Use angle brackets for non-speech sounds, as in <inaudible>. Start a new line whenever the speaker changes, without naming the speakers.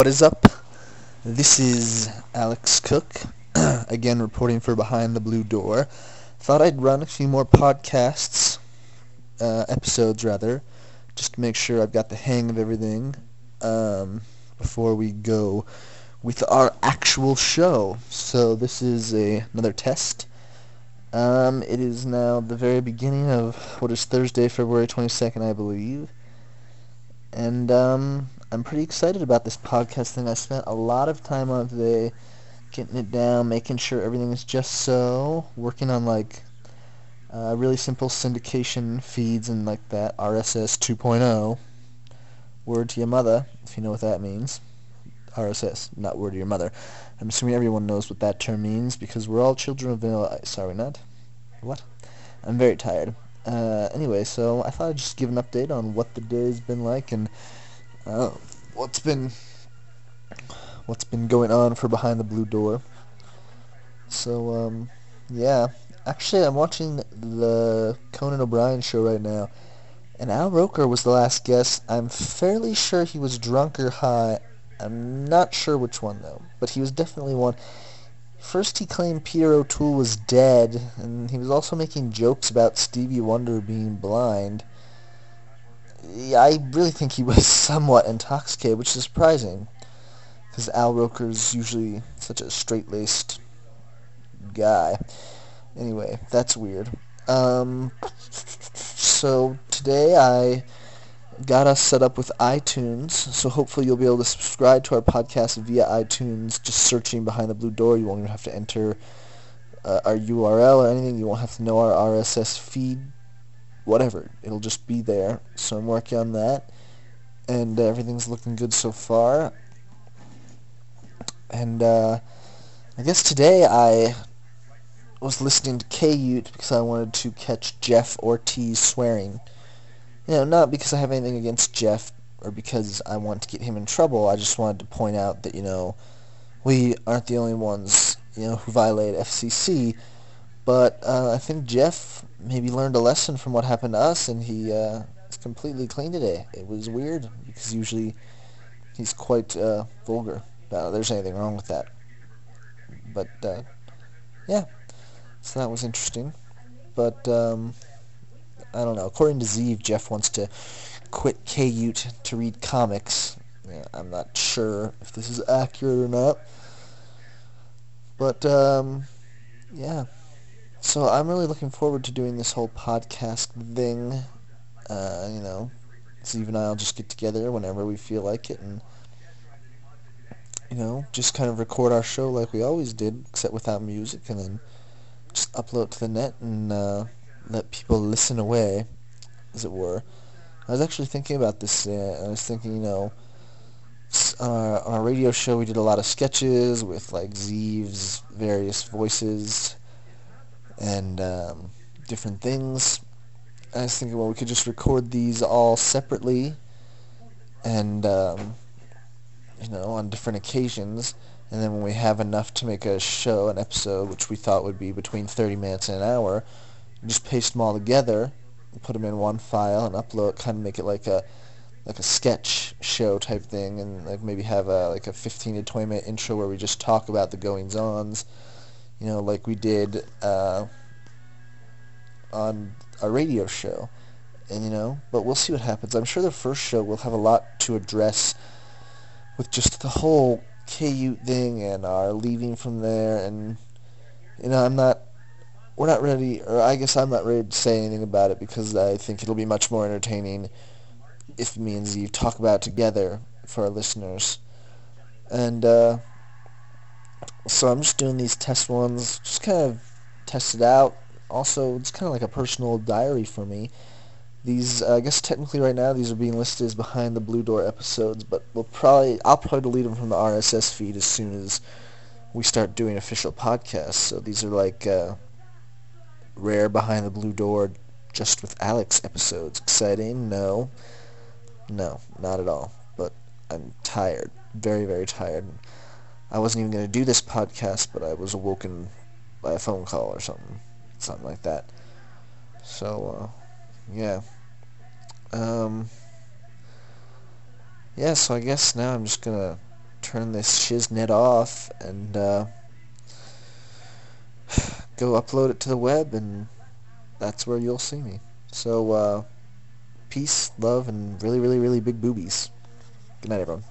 What is up? This is Alex Cook, <clears throat> again reporting for Behind the Blue Door. Thought I'd run a few more podcasts, uh, episodes rather, just to make sure I've got the hang of everything um, before we go with our actual show. So this is a, another test. Um, it is now the very beginning of what is Thursday, February 22nd, I believe. And um, I'm pretty excited about this podcast thing. I spent a lot of time on today getting it down, making sure everything is just so, working on like uh, really simple syndication feeds and like that RSS 2.0. Word to your mother, if you know what that means. RSS, not word to your mother. I'm assuming everyone knows what that term means because we're all children of vanilla are not? What? I'm very tired. Uh, anyway, so I thought I'd just give an update on what the day's been like and uh, what's been what's been going on for behind the blue door. So, um, yeah. Actually, I'm watching the Conan O'Brien show right now, and Al Roker was the last guest. I'm fairly sure he was drunk or high. I'm not sure which one though, but he was definitely one. First, he claimed Peter O'Toole was dead, and he was also making jokes about Stevie Wonder being blind. I really think he was <laughs> somewhat intoxicated, which is surprising, because Al Roker's usually such a straight-laced guy. Anyway, that's weird. Um, so today I got us set up with iTunes, so hopefully you'll be able to subscribe to our podcast via iTunes, just searching Behind the Blue Door. You won't even have to enter uh, our URL or anything. You won't have to know our RSS feed, whatever. It'll just be there. So I'm working on that, and uh, everything's looking good so far. And uh, I guess today I was listening to K-Ute because I wanted to catch Jeff Ortiz swearing. You know, not because I have anything against Jeff or because I want to get him in trouble. I just wanted to point out that, you know, we aren't the only ones, you know, who violate FCC. But uh, I think Jeff maybe learned a lesson from what happened to us, and he uh, is completely clean today. It was weird because usually he's quite uh, vulgar. Now, there's anything wrong with that. But, uh, yeah. So that was interesting. But, um, I don't know. According to Zeev, Jeff wants to quit K-Ute to read comics. Yeah, I'm not sure if this is accurate or not. But, um, yeah. So I'm really looking forward to doing this whole podcast thing. Uh, you know, Zeev and I will just get together whenever we feel like it and, you know, just kind of record our show like we always did, except without music, and then just upload to the net and, uh, let people listen away, as it were. I was actually thinking about this. Uh, I was thinking, you know, on our, on our radio show we did a lot of sketches with like Zeev's various voices and um, different things. I was thinking, well, we could just record these all separately and, um, you know, on different occasions. And then when we have enough to make a show, an episode, which we thought would be between 30 minutes and an hour, just paste them all together, put them in one file, and upload. Kind of make it like a like a sketch show type thing, and like maybe have a like a 15 to 20 minute intro where we just talk about the goings ons, you know, like we did uh, on a radio show, and you know. But we'll see what happens. I'm sure the first show will have a lot to address with just the whole K-Ute thing and our leaving from there, and you know, I'm not we're not ready, or I guess I'm not ready to say anything about it because I think it'll be much more entertaining if me and Zeev talk about it together for our listeners. And uh, so I'm just doing these test ones, just kind of test it out. Also, it's kind of like a personal diary for me. These, uh, I guess technically right now, these are being listed as behind the Blue Door episodes, but we'll probably, I'll probably delete them from the RSS feed as soon as we start doing official podcasts. So these are like uh, rare behind the blue door just with Alex episodes. Exciting? No. No, not at all. But I'm tired. Very, very tired. I wasn't even going to do this podcast, but I was awoken by a phone call or something. Something like that. So, uh, yeah. Um, yeah, so I guess now I'm just going to turn this shiznit off and uh, go upload it to the web, and that's where you'll see me. So, uh, peace, love, and really, really, really big boobies. Good night, everyone.